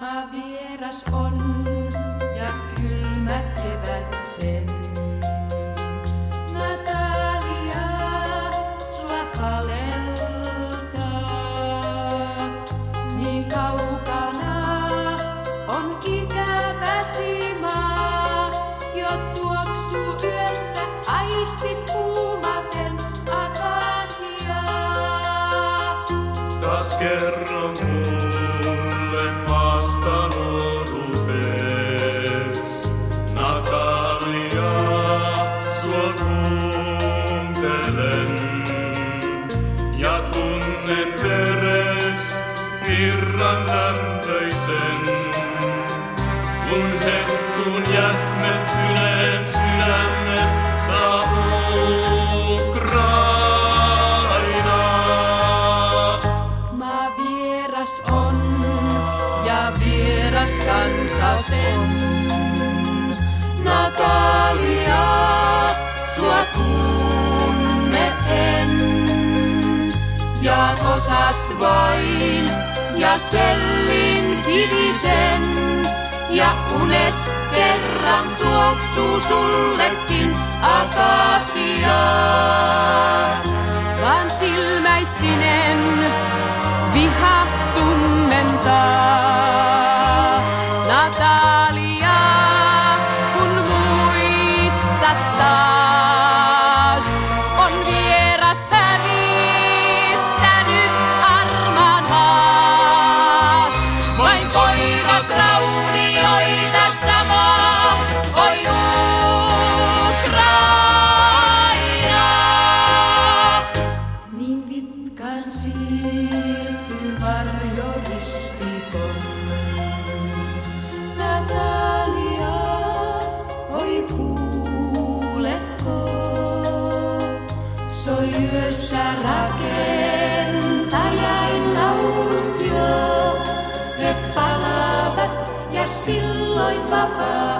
Maa vieras on ja kylmä kevät sen. Natalia, sua paleltaa. Niin kaukana on ikäväsi maa, jo tuoksu yössä aistit kuumaten akasiaa. Taas kerran mulle kuuntelen. Ja tunnen veres virran lämpöisen. Kun hetkun jätmet yleen sydämes saa Ukraina. Maa vieras on ja vieras kansa sen. osas vain ja sellin kivisen. Ja unes kerran tuoksuu sullekin akasiaa. Vaan silmäissinen viha tummentaa. Vitkaan siirtyy varjo ristikon. Natalia, oi kuuletko? Soi yössä rakentajain laulut jo. He palaavat ja silloin vapaa.